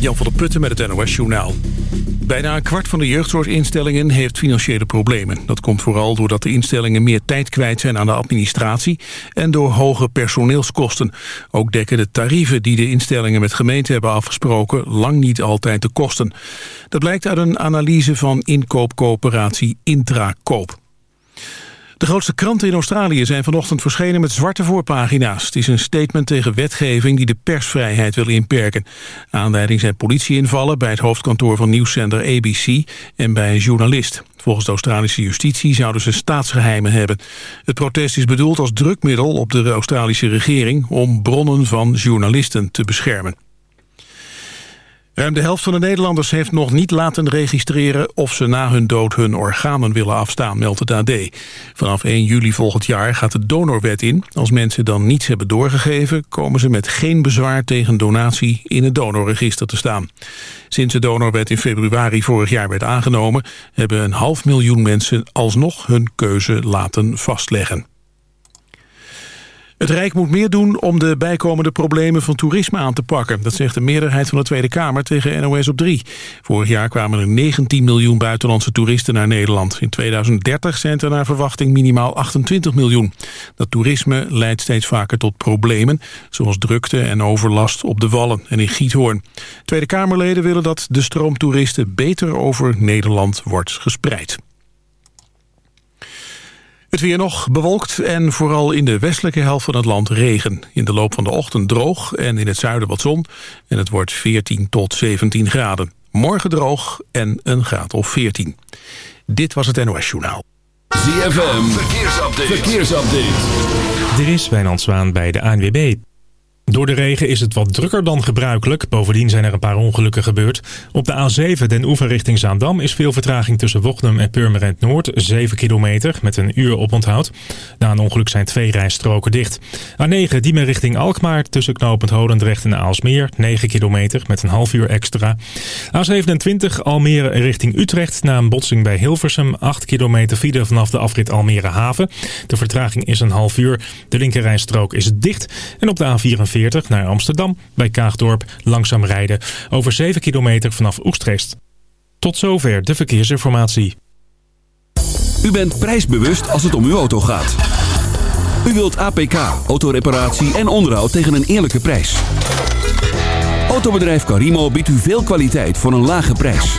Jan van der Putten met het NOS Journaal. Bijna een kwart van de jeugdzorginstellingen heeft financiële problemen. Dat komt vooral doordat de instellingen meer tijd kwijt zijn aan de administratie... en door hoge personeelskosten. Ook dekken de tarieven die de instellingen met gemeenten hebben afgesproken... lang niet altijd de kosten. Dat blijkt uit een analyse van inkoopcoöperatie Intrakoop. De grootste kranten in Australië zijn vanochtend verschenen met zwarte voorpagina's. Het is een statement tegen wetgeving die de persvrijheid wil inperken. Aanleiding zijn politieinvallen bij het hoofdkantoor van nieuwszender ABC en bij een journalist. Volgens de Australische justitie zouden ze staatsgeheimen hebben. Het protest is bedoeld als drukmiddel op de Australische regering om bronnen van journalisten te beschermen. Ruim de helft van de Nederlanders heeft nog niet laten registreren... of ze na hun dood hun organen willen afstaan, meldt het AD. Vanaf 1 juli volgend jaar gaat de donorwet in. Als mensen dan niets hebben doorgegeven... komen ze met geen bezwaar tegen donatie in het donorregister te staan. Sinds de donorwet in februari vorig jaar werd aangenomen... hebben een half miljoen mensen alsnog hun keuze laten vastleggen. Het Rijk moet meer doen om de bijkomende problemen van toerisme aan te pakken. Dat zegt de meerderheid van de Tweede Kamer tegen NOS op 3. Vorig jaar kwamen er 19 miljoen buitenlandse toeristen naar Nederland. In 2030 zijn er naar verwachting minimaal 28 miljoen. Dat toerisme leidt steeds vaker tot problemen... zoals drukte en overlast op de Wallen en in Giethoorn. Tweede Kamerleden willen dat de stroom toeristen beter over Nederland wordt gespreid. Het weer nog bewolkt en vooral in de westelijke helft van het land regen. In de loop van de ochtend droog en in het zuiden wat zon. En het wordt 14 tot 17 graden. Morgen droog en een graad of 14. Dit was het NOS Journaal. ZFM, verkeersupdate. verkeersupdate. Er is Wijnand Zwaan bij de ANWB. Door de regen is het wat drukker dan gebruikelijk. Bovendien zijn er een paar ongelukken gebeurd. Op de A7 den oever richting Zaandam is veel vertraging tussen Wochnum en Purmerend Noord. 7 kilometer met een uur oponthoud. Na een ongeluk zijn twee rijstroken dicht. A9 Diemen richting Alkmaar tussen knooppunt Holendrecht en Aalsmeer. 9 kilometer met een half uur extra. A27 Almere richting Utrecht na een botsing bij Hilversum. 8 kilometer file vanaf de afrit Almere Haven. De vertraging is een half uur. De linkerrijstrook is dicht. En op de A44 naar Amsterdam bij Kaagdorp langzaam rijden over 7 kilometer vanaf Oegstreest. Tot zover de verkeersinformatie. U bent prijsbewust als het om uw auto gaat. U wilt APK, autoreparatie en onderhoud tegen een eerlijke prijs. Autobedrijf Carimo biedt u veel kwaliteit voor een lage prijs.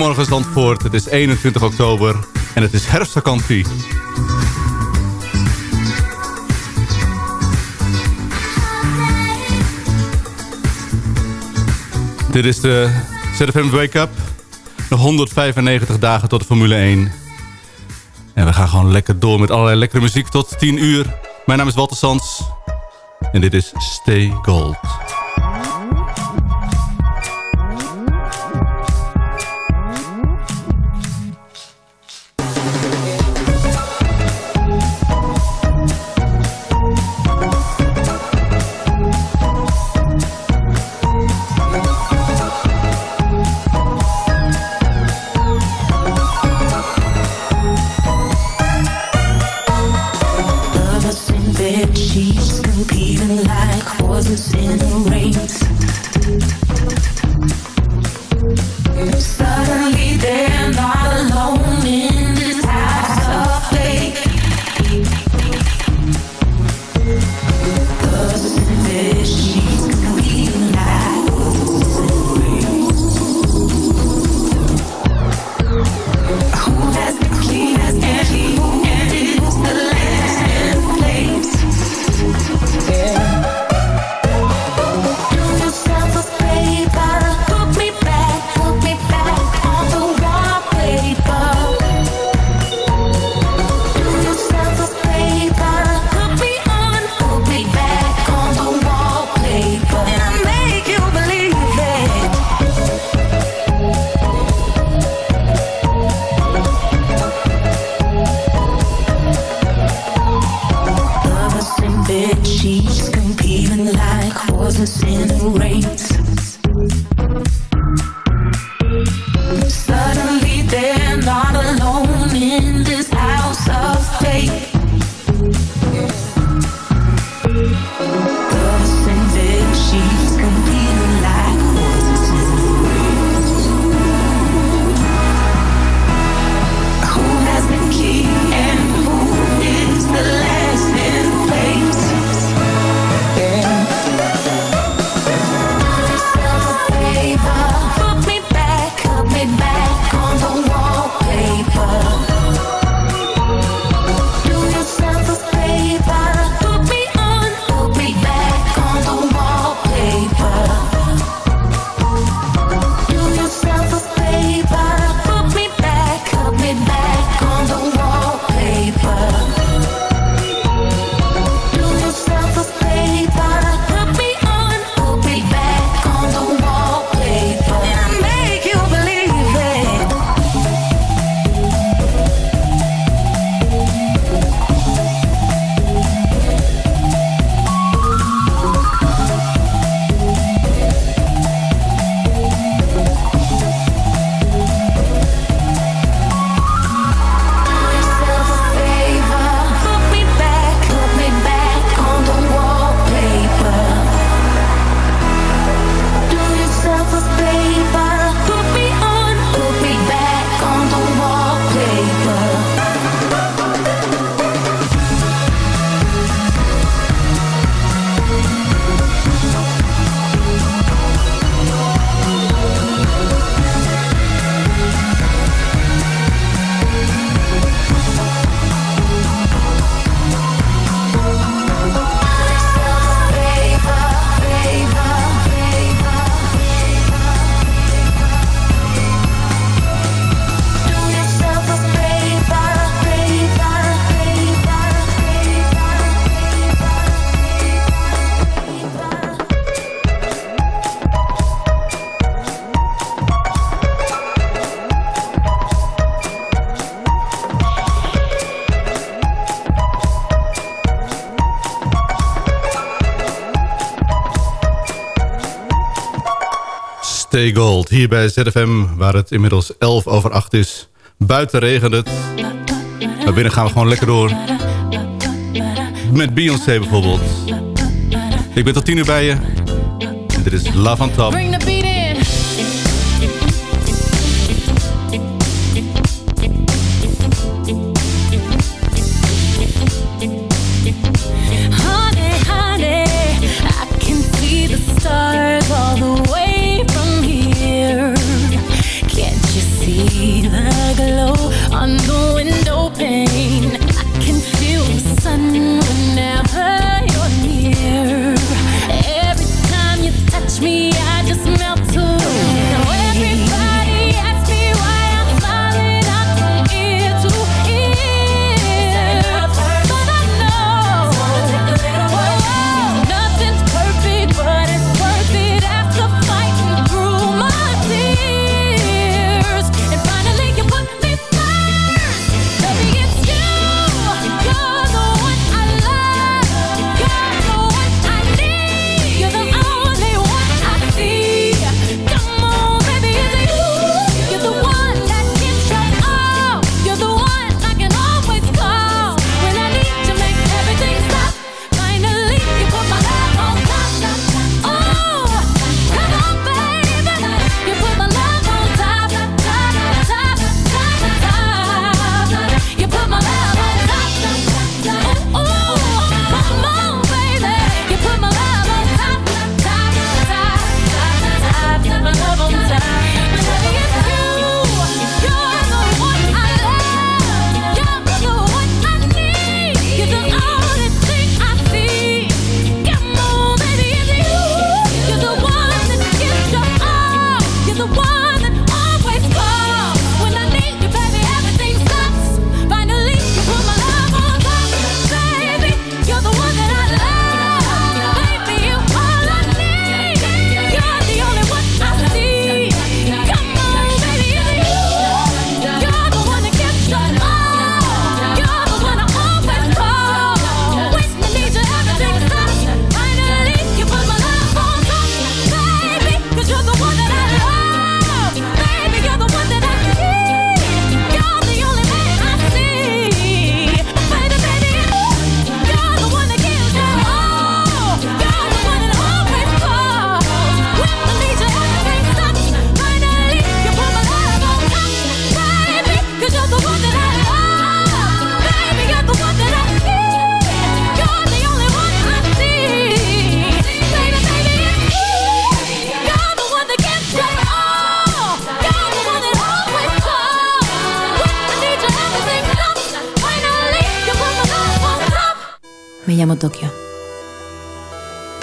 Goedemorgen Zandvoort, het is 21 oktober en het is herfstvakantie. Dit is de ZFM Wake Up. Nog 195 dagen tot de Formule 1. En we gaan gewoon lekker door met allerlei lekkere muziek tot 10 uur. Mijn naam is Walter Sands En dit is Stay Gold. Hier bij ZFM, waar het inmiddels 11 over 8 is. Buiten regent het, maar binnen gaan we gewoon lekker door. Met Beyoncé bijvoorbeeld. Ik ben tot 10 uur bij je. Dit is Love on Top.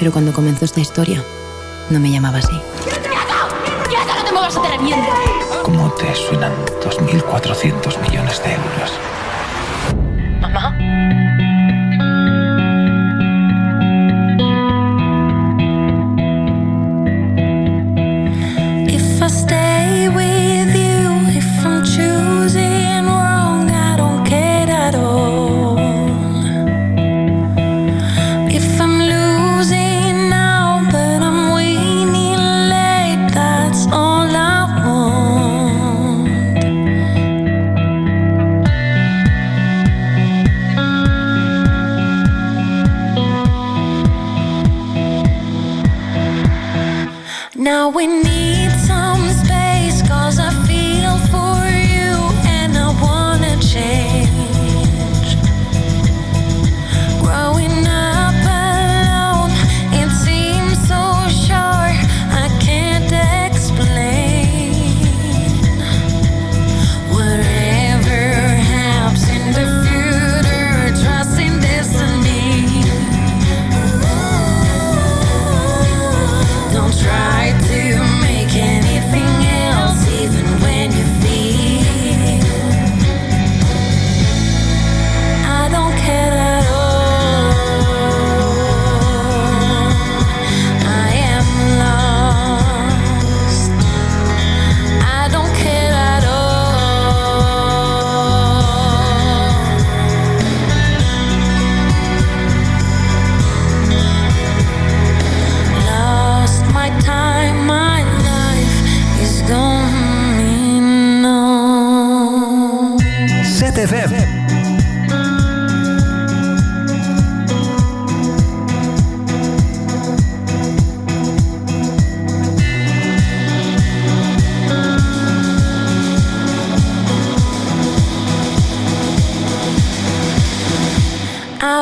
pero cuando comenzó esta historia, no me llamaba así. ¡Quieto! ¡Quieto! ¡No te muevas a ¿Cómo te suenan 2.400 millones de euros?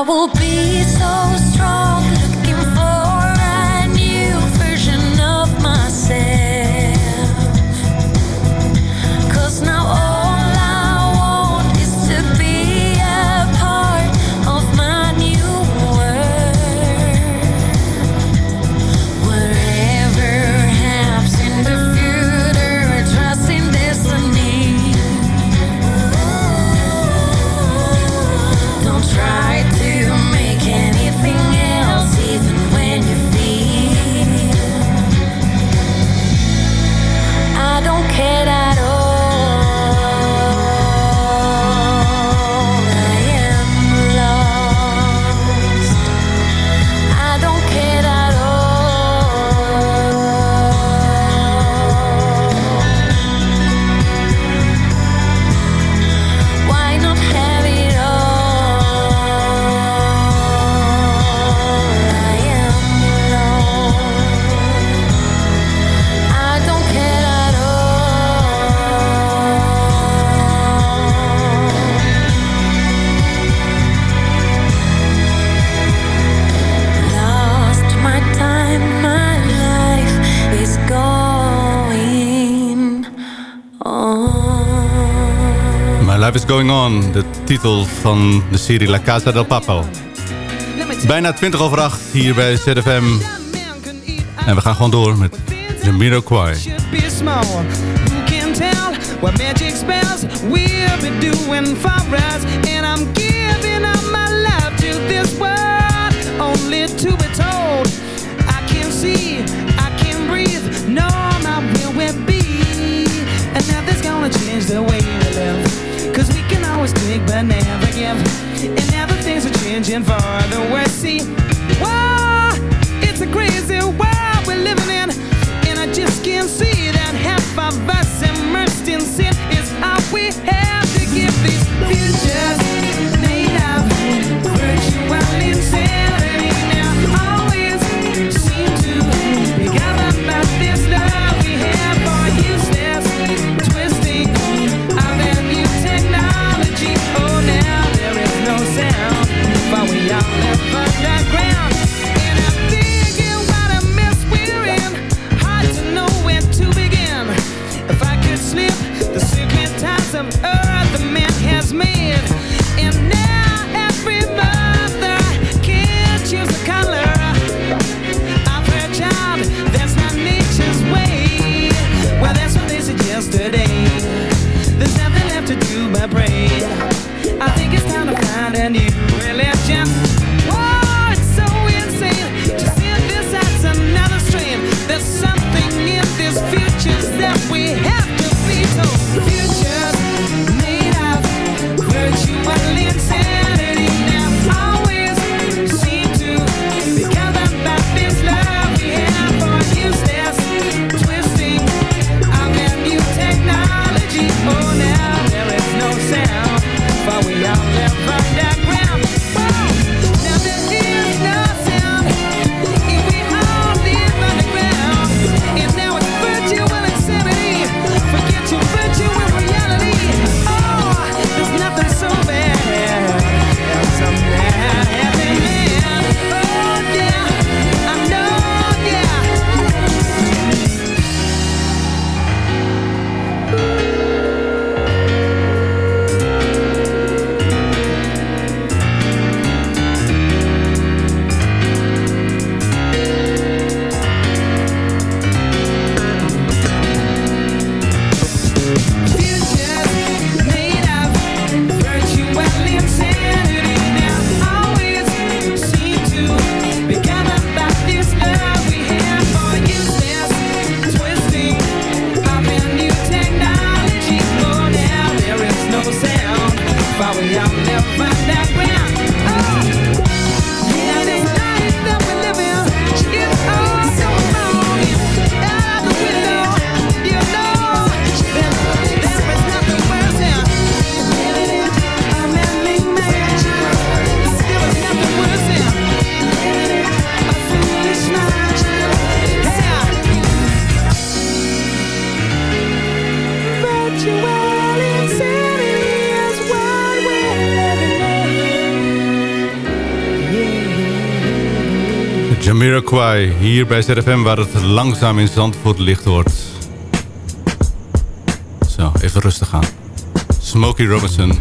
will be De titel van de serie La Casa del Papel. Bijna 20 over 8 hier bij ZFM. En we gaan gewoon door met The Miracle. What magic spells we'll be doing for us searching for the West Sea. Whoa, it's a crazy world we're living in, and I just can't see that half of us immersed in sin is all we have to give these futures. Kwai hier bij ZFM waar het langzaam in Zandvoort licht wordt. Zo, even rustig aan. Smokey Robinson.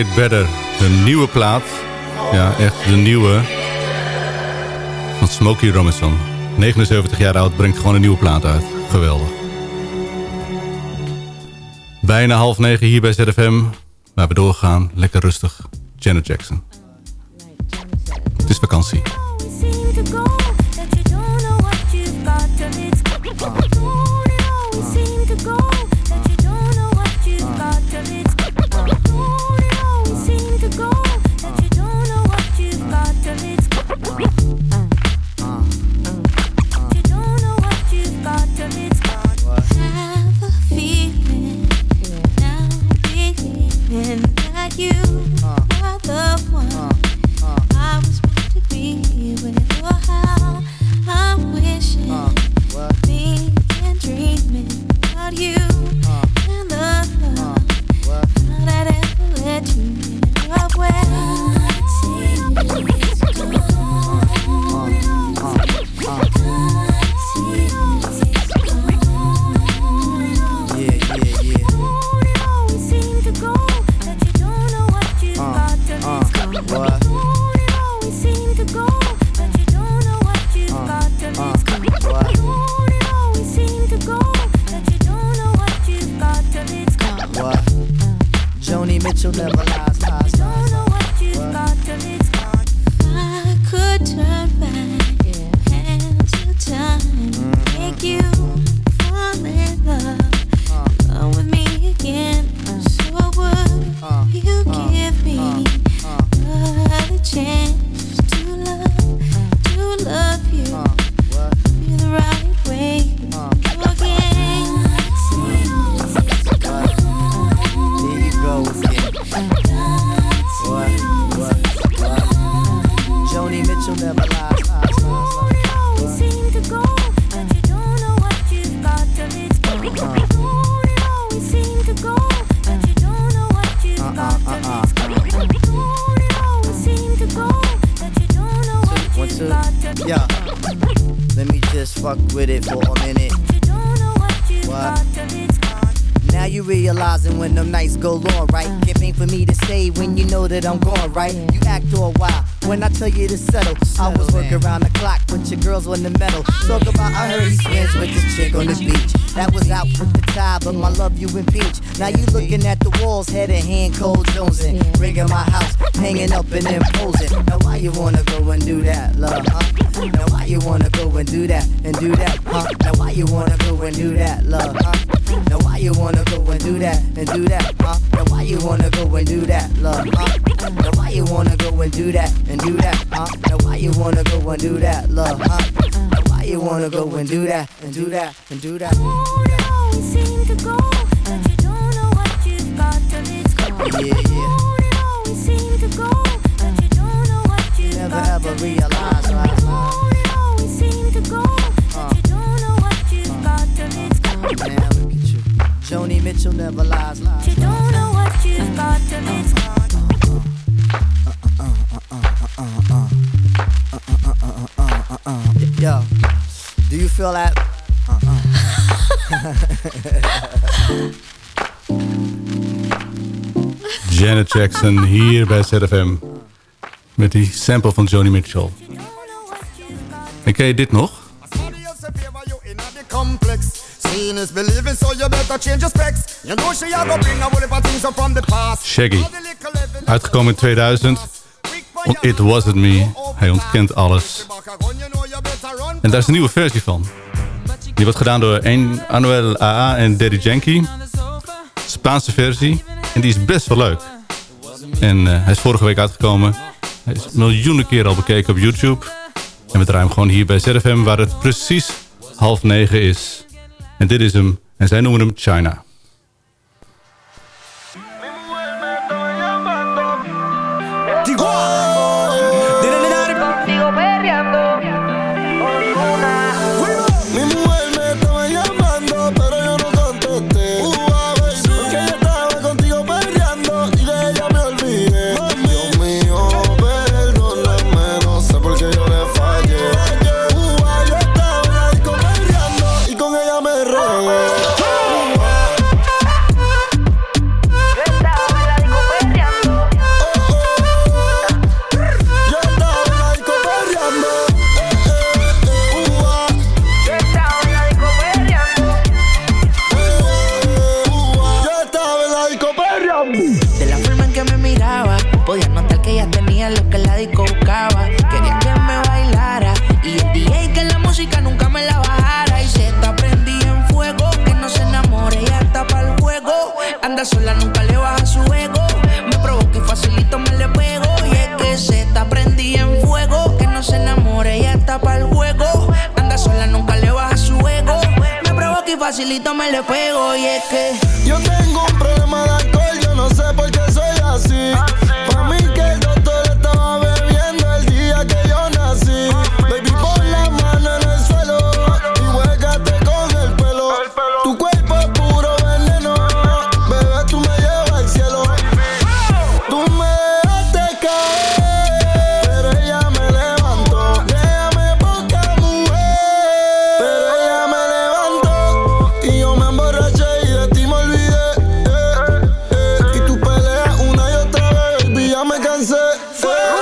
It Better. De nieuwe plaat. Ja, echt de nieuwe. Van Smokey Robinson. 79 jaar oud, brengt gewoon een nieuwe plaat uit. Geweldig. Bijna half negen hier bij ZFM. Waar we doorgaan. Lekker rustig. Janet Jackson. Het is vakantie. I'm going right? You act all wild when I tell you to settle. I was working around the clock, but your girls on the metal. Talk about I heard he spins with this chick on the beach. That was out with the tie, but my love you impeach. Now you looking at the walls, head in hand, cold jonesing. Rigging my house, hanging up and imposing. Now why you wanna go and do that, love, huh? Now why you wanna go and do that and do that, huh? Now why you wanna go and do that, love, huh? Now why you wanna go and do that and do that, huh? Now why you wanna go and do that, love, huh? Now why you wanna go and do that and do that, huh? Now why you wanna go and do that, love, huh? Now why you wanna go and do that and do that and do that? Oh, don't seem to go, but you don't know what you've got till it's gone. Yeah, yeah. It always seems to go, but you don't know what you've Never got ever realize. Joni Mitchell never lies. lies. You don't know what you've got till it's gone. Yo, do you feel that? Uh-uh. Janet Jackson hier bij ZFM. Met die sample van Joni Mitchell. En ken je dit nog? so better change specs. Shaggy, uitgekomen in 2000. It Wasn't Me. Hij ontkent alles. En daar is een nieuwe versie van. Die wordt gedaan door Anuel AA en Daddy Yankee. Spaanse versie. En die is best wel leuk. En eh, hij is vorige week uitgekomen. Hij is miljoenen keer al bekeken op YouTube. En we draaien hem gewoon hier bij ZFM waar het precies half negen is. En dit is hem. En zij noemen hem China. proyecte dancer.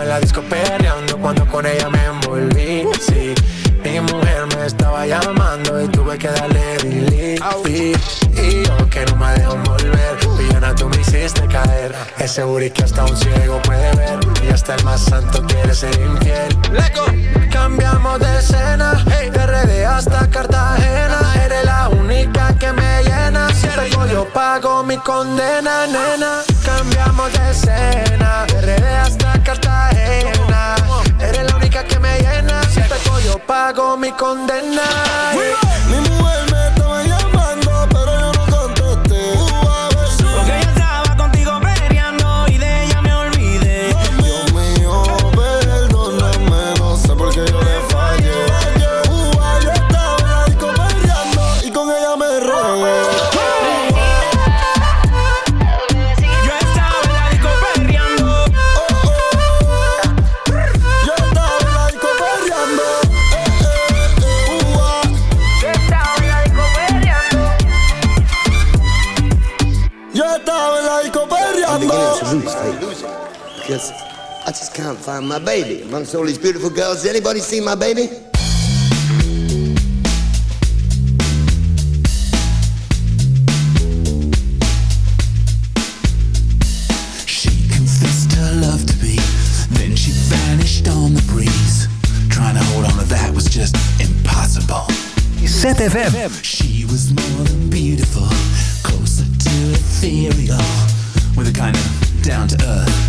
en la disco perreando cuando con ella me envolví, sí. Mi mujer me estaba llamando y tuve que darle delete. Y yo que no me dejo volver, pillona tú me hiciste caer. Ese booty que hasta un ciego puede ver y hasta el más santo quiere ser infiel. Leco. Cambiamos de escena, hey. de RD hasta Cartagena. Eres la única que me llena. Si tengo yo pago mi condena, nena. Cambiamos de escena, de RD hasta Cartagena. Eres la única que me llena si pego yo pago mi condena. Mi mujer I just can't find my baby amongst all these beautiful girls. Has anybody seen my baby? She confessed her love to me, then she vanished on the breeze. Trying to hold on to that was just impossible. ZFM. She was more than beautiful, closer to ethereal, with a kind of down to earth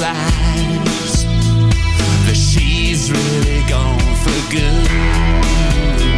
realize that she's really gone for good.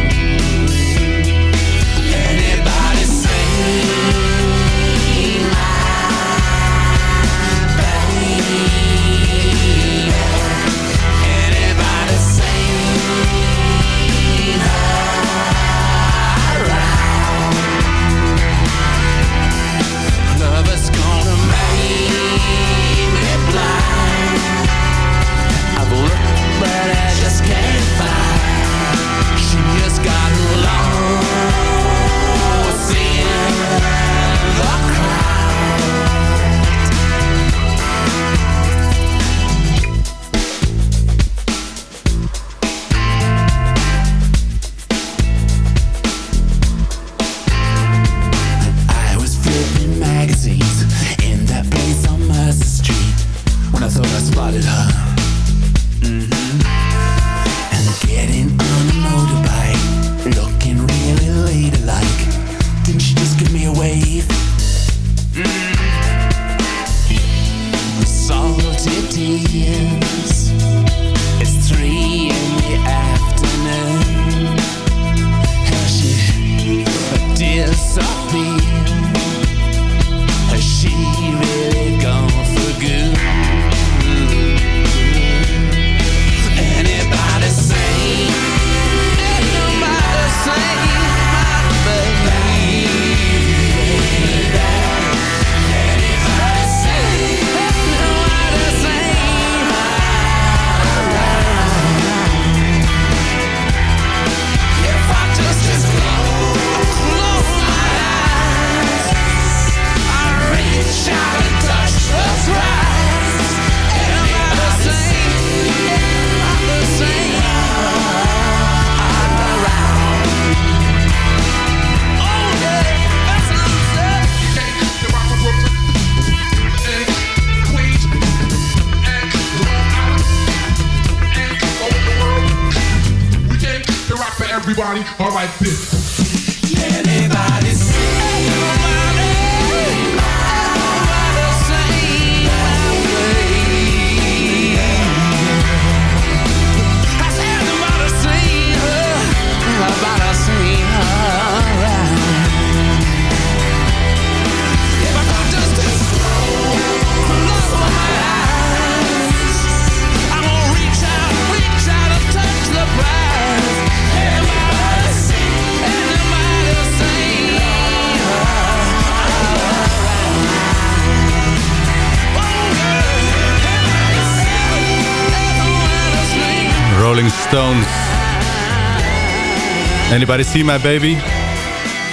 Anybody see my baby?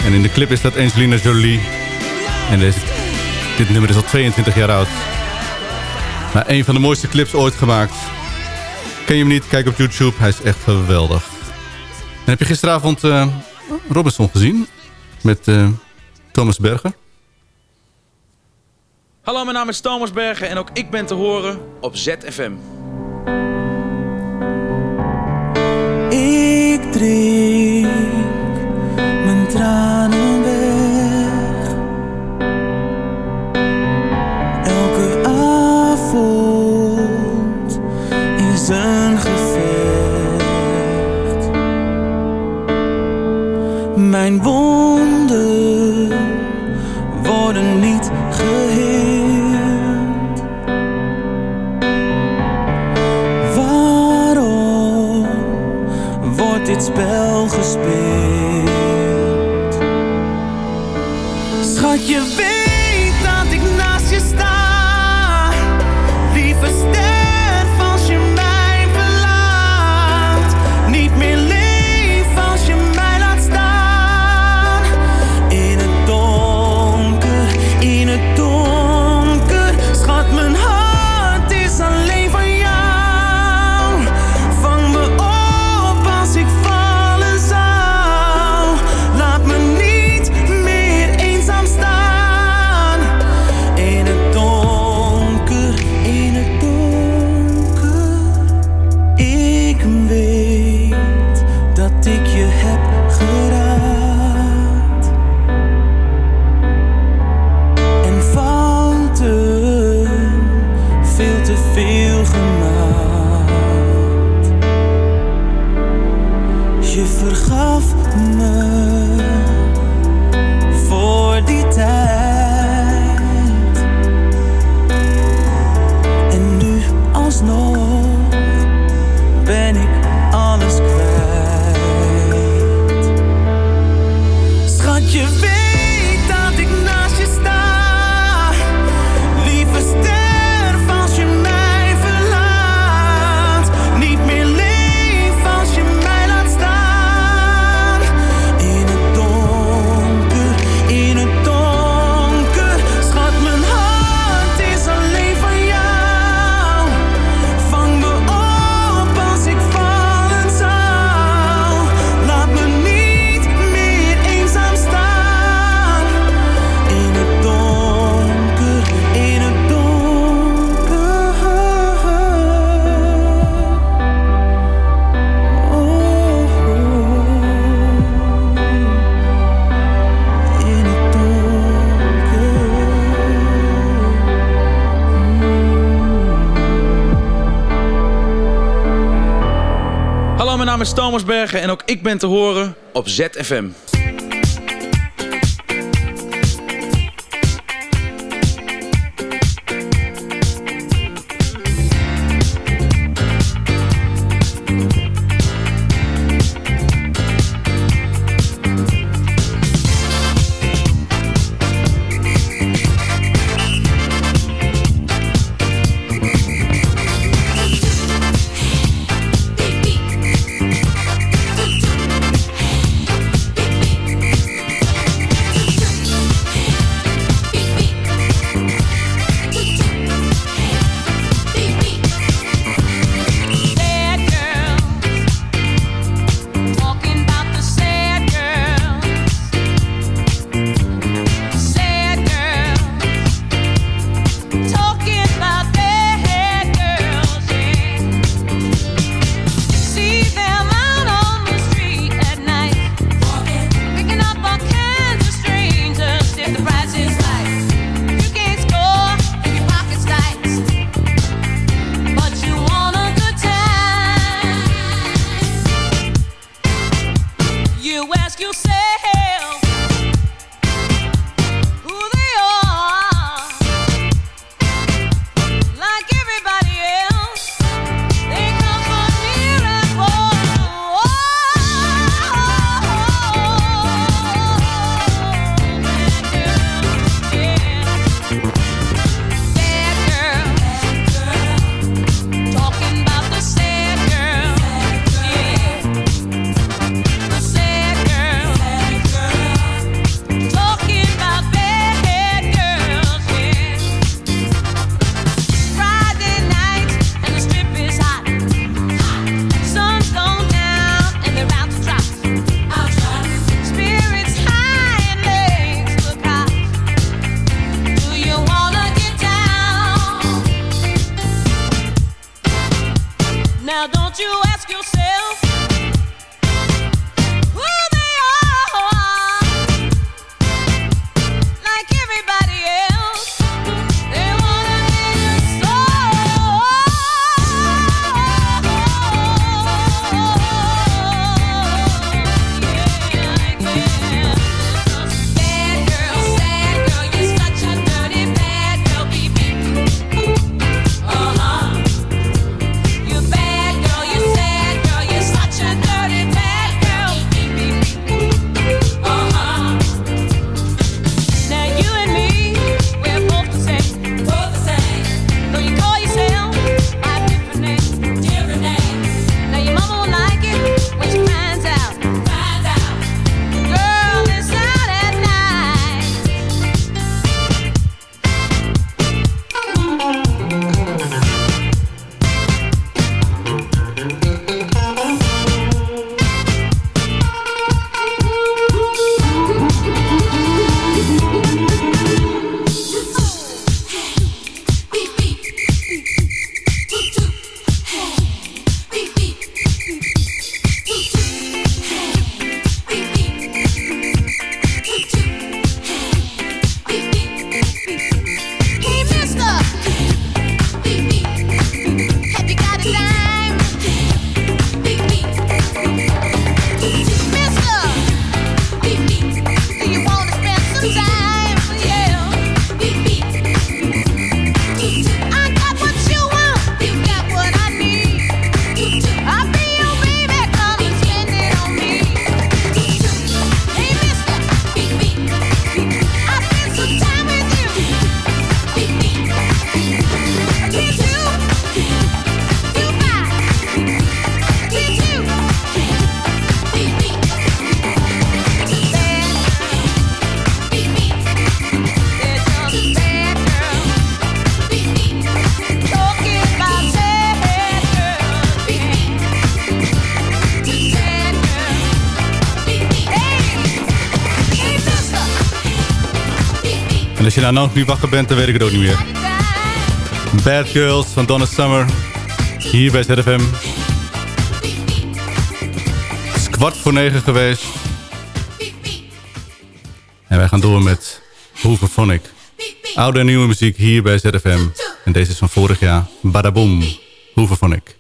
En in de clip is dat Angelina Jolie. En deze, dit nummer is al 22 jaar oud. Maar een van de mooiste clips ooit gemaakt. Ken je hem niet? Kijk op YouTube. Hij is echt geweldig. En heb je gisteravond eh, Robinson gezien? Met eh, Thomas Bergen? Hallo, mijn naam is Thomas Bergen en ook ik ben te horen op ZFM. Ik drink naam is Thomas Bergen en ook ik ben te horen op ZFM. Nou nog niet wakker bent, dan weet ik het ook niet meer. Bad Girls van Donna Summer. Hier bij ZFM. Het is kwart voor negen geweest. En wij gaan door met Hooverphonic. Oude en nieuwe muziek hier bij ZFM. En deze is van vorig jaar. Badaboom. Hooverphonic.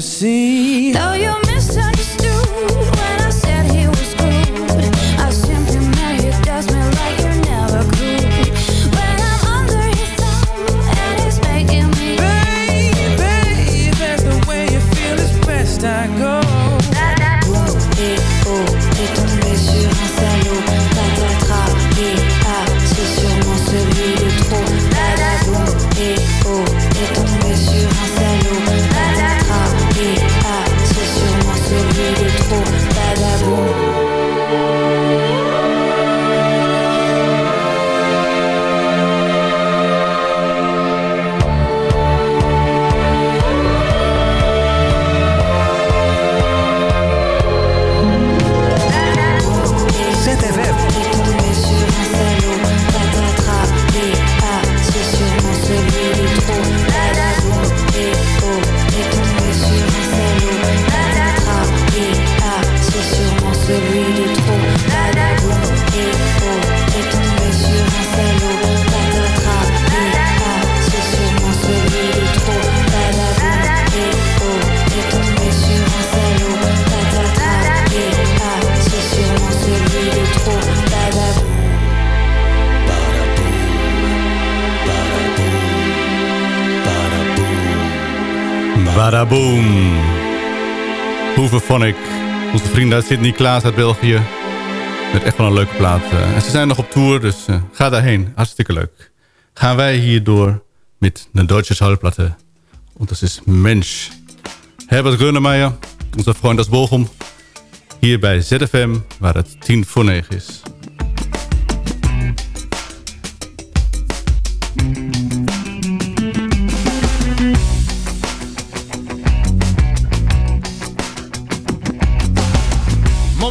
see vrienden uit Sydney Klaas uit België. Met echt wel een leuke plaat. eh. En ze zijn nog op tour, dus eh, ga daarheen. Hartstikke leuk. Gaan wij hier door met de Deutsche Schallplatte. Und das ist Mensch. Herbert Grönemeyer, onze vriend uit Bochum. Hier bij ZFM, waar het 10 voor 9 is.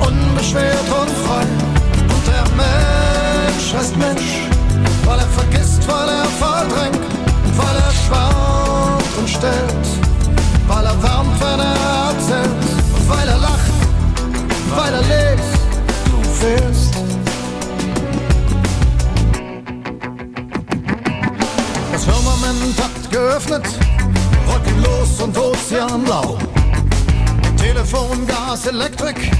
unbeschwert und frei. Und der Mensch heißt Mensch, weil er vergisst, weil er verdrängt, weil er schwant und stellt, weil er wärmt, wenn er erzählt, und weil er lacht, weil er lebt, du fehlst. Das Firmament hat geöffnet, wolkenlos und ozeanblau. Telefon, Gas, Elektrik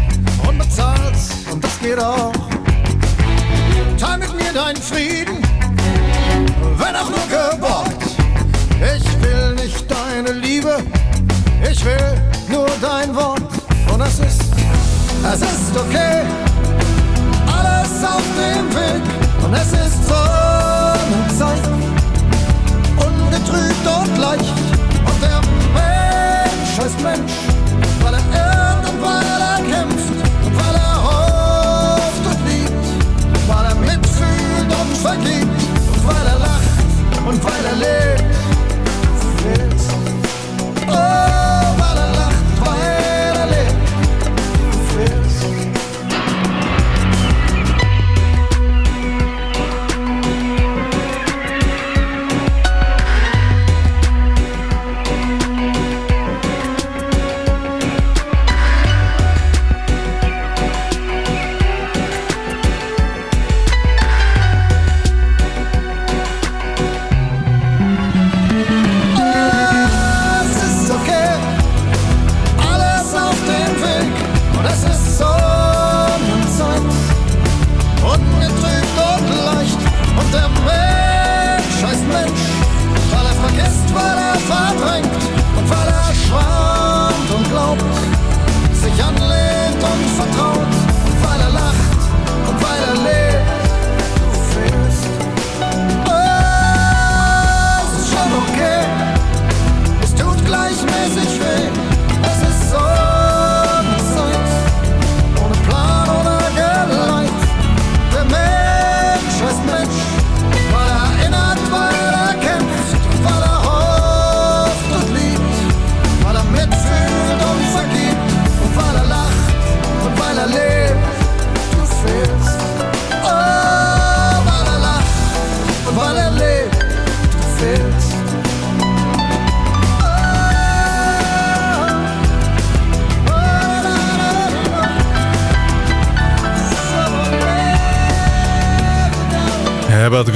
unbezahlt und das geht auch. Teil mit mir deinen Frieden, wenn auch nur geborgt. Ich will nicht deine Liebe, ich will nur dein Wort. Und es ist, es ist okay, alles auf dem Weg. Und es ist Sonnenzeit, ungetrübt und leicht. Und der Mensch ist Mensch, weil er irrt und kämpft. Und weil er lacht und weil er lebt.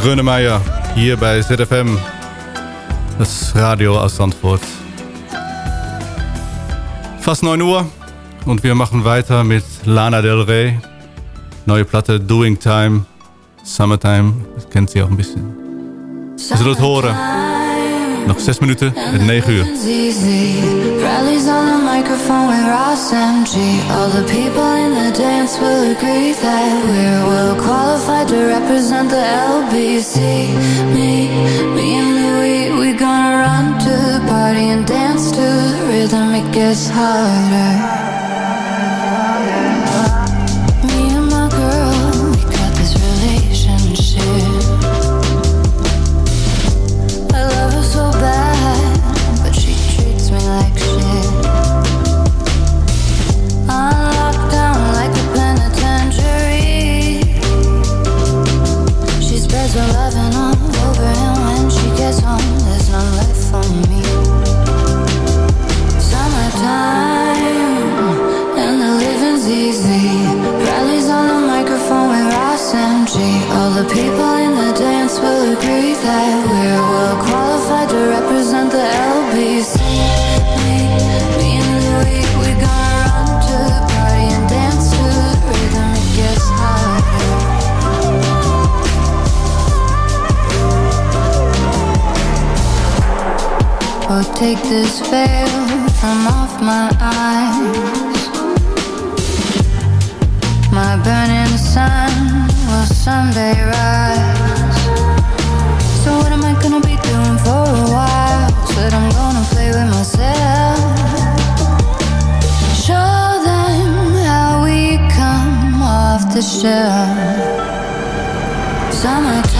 Herbert Grönemeyer hier bei ZFM. Das Radio aus Sandford. Fast 9 Uhr und wir machen weiter mit Lana Del Rey. Neue Platte Doing Time, Summertime. Das kennt sie auch ein bisschen. Zullen het horen. Nog 6 minuten en 9 uur. Rallies on the microphone with Ross and G. All the people in the dance will agree that we're well qualified to represent the LBC. Me, me and Louis, we gonna run to the party and dance to the rhythm. It gets harder. This veil from off my eyes. My burning sun will someday rise. So what am I gonna be doing for a while? Said I'm gonna play with myself. Show them how we come off the shelf. Summertime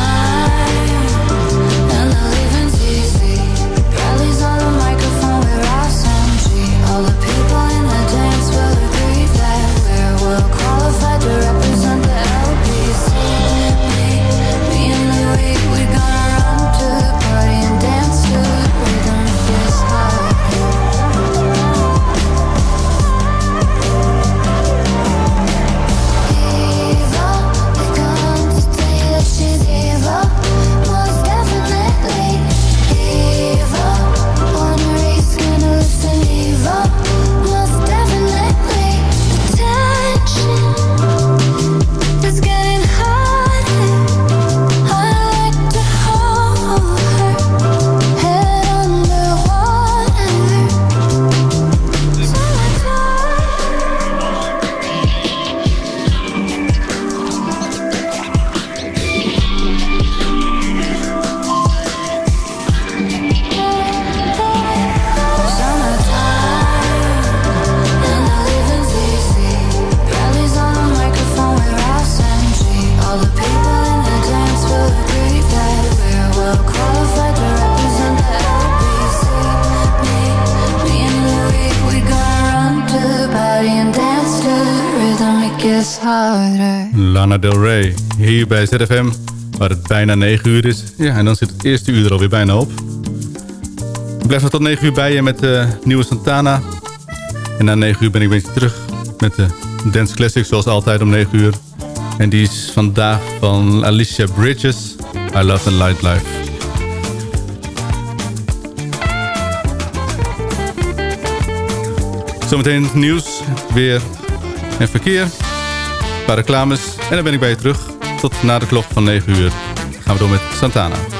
bij ZFM, waar het bijna 9 uur is. Ja, en dan zit het eerste uur er alweer bijna op. Ik blijf nog tot 9 uur bij je met de nieuwe Santana. En na 9 uur ben ik beetje terug met de Dance Classics, zoals altijd om 9 uur. En die is vandaag van Alicia Bridges, I Love the Light Life. Zometeen nieuws, weer en verkeer. Een paar reclames. En dan ben ik bij je terug. Tot na de klok van 9 uur. Gaan we door met Santana.